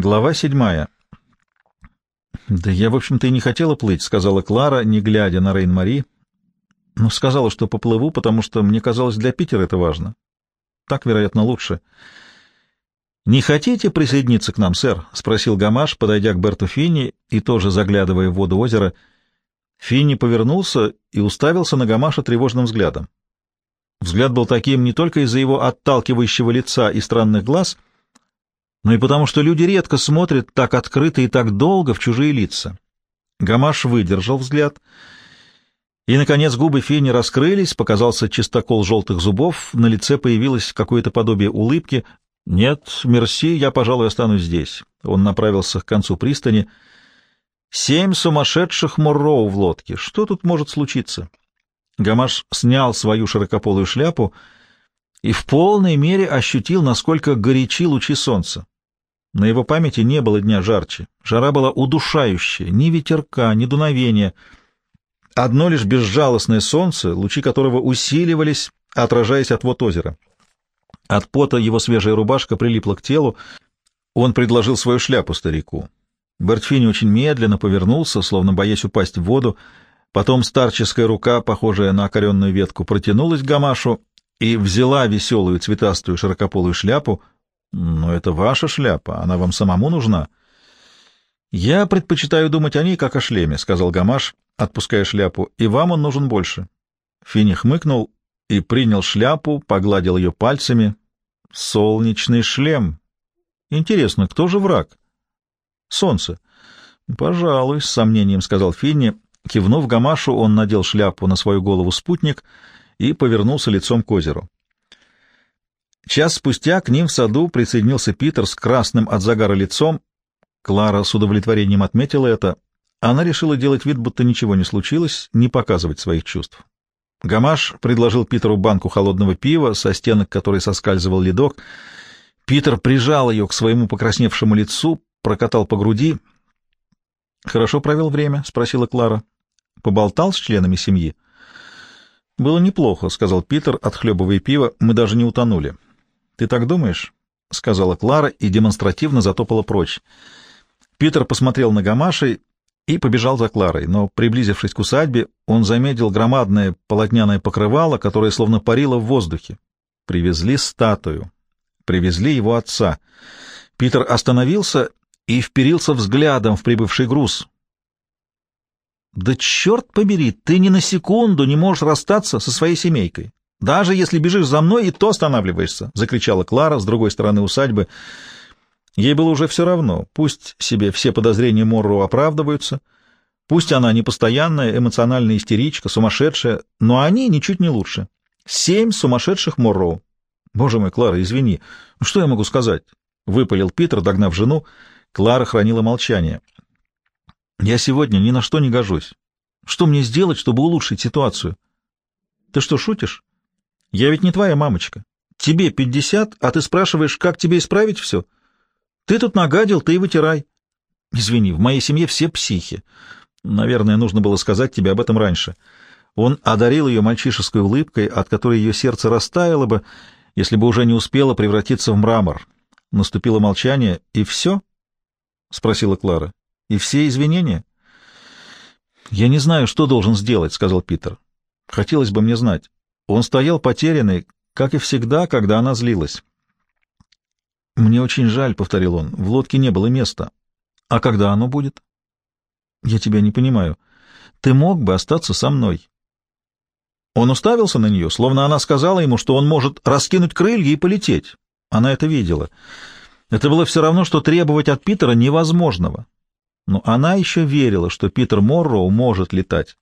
Глава седьмая. «Да я, в общем-то, и не хотела плыть», — сказала Клара, не глядя на Рейн-Мари. «Но сказала, что поплыву, потому что мне казалось, для Питера это важно. Так, вероятно, лучше». «Не хотите присоединиться к нам, сэр?» — спросил Гамаш, подойдя к Берту Финни и тоже заглядывая в воду озера. Финни повернулся и уставился на Гамаша тревожным взглядом. Взгляд был таким не только из-за его отталкивающего лица и странных глаз — но и потому, что люди редко смотрят так открыто и так долго в чужие лица. Гамаш выдержал взгляд, и, наконец, губы Фени раскрылись, показался чистокол желтых зубов, на лице появилось какое-то подобие улыбки. «Нет, мерси, я, пожалуй, останусь здесь». Он направился к концу пристани. «Семь сумасшедших Морроу в лодке. Что тут может случиться?» Гамаш снял свою широкополую шляпу и в полной мере ощутил, насколько горячи лучи солнца. На его памяти не было дня жарче. Жара была удушающая, ни ветерка, ни дуновения. Одно лишь безжалостное солнце, лучи которого усиливались, отражаясь от вод озера. От пота его свежая рубашка прилипла к телу. Он предложил свою шляпу старику. Бертфини очень медленно повернулся, словно боясь упасть в воду. Потом старческая рука, похожая на окоренную ветку, протянулась к Гамашу и взяла веселую цветастую широкополую шляпу — но это ваша шляпа, она вам самому нужна. Я предпочитаю думать о ней, как о шлеме, сказал Гамаш, отпуская шляпу, и вам он нужен больше. Фини хмыкнул и принял шляпу, погладил ее пальцами. Солнечный шлем. Интересно, кто же враг? Солнце. Пожалуй, с сомнением сказал Финни. Кивнув Гамашу, он надел шляпу на свою голову спутник и повернулся лицом к озеру. Час спустя к ним в саду присоединился Питер с красным от загара лицом. Клара с удовлетворением отметила это. Она решила делать вид, будто ничего не случилось, не показывать своих чувств. Гамаш предложил Питеру банку холодного пива, со стенок которой соскальзывал ледок. Питер прижал ее к своему покрасневшему лицу, прокатал по груди. «Хорошо провел время?» — спросила Клара. «Поболтал с членами семьи?» «Было неплохо», — сказал Питер, отхлебывая пиво. «Мы даже не утонули». «Ты так думаешь?» — сказала Клара и демонстративно затопала прочь. Питер посмотрел на Гамаши и побежал за Кларой, но, приблизившись к усадьбе, он заметил громадное полотняное покрывало, которое словно парило в воздухе. Привезли статую. Привезли его отца. Питер остановился и вперился взглядом в прибывший груз. «Да черт побери, ты ни на секунду не можешь расстаться со своей семейкой. Даже если бежишь за мной, и то останавливаешься, — закричала Клара с другой стороны усадьбы. Ей было уже все равно. Пусть себе все подозрения Морру оправдываются, пусть она непостоянная, эмоциональная истеричка, сумасшедшая, но они ничуть не лучше. Семь сумасшедших Морроу. Боже мой, Клара, извини. Ну, что я могу сказать? — выпалил Питер, догнав жену. Клара хранила молчание. Я сегодня ни на что не гожусь. Что мне сделать, чтобы улучшить ситуацию? Ты что, шутишь? Я ведь не твоя мамочка. Тебе пятьдесят, а ты спрашиваешь, как тебе исправить все? Ты тут нагадил, ты и вытирай. Извини, в моей семье все психи. Наверное, нужно было сказать тебе об этом раньше. Он одарил ее мальчишеской улыбкой, от которой ее сердце растаяло бы, если бы уже не успело превратиться в мрамор. Наступило молчание. «И все?» — спросила Клара. «И все извинения?» «Я не знаю, что должен сделать», — сказал Питер. «Хотелось бы мне знать». Он стоял потерянный, как и всегда, когда она злилась. «Мне очень жаль», — повторил он, — «в лодке не было места». «А когда оно будет?» «Я тебя не понимаю. Ты мог бы остаться со мной». Он уставился на нее, словно она сказала ему, что он может раскинуть крылья и полететь. Она это видела. Это было все равно, что требовать от Питера невозможного. Но она еще верила, что Питер Морроу может летать.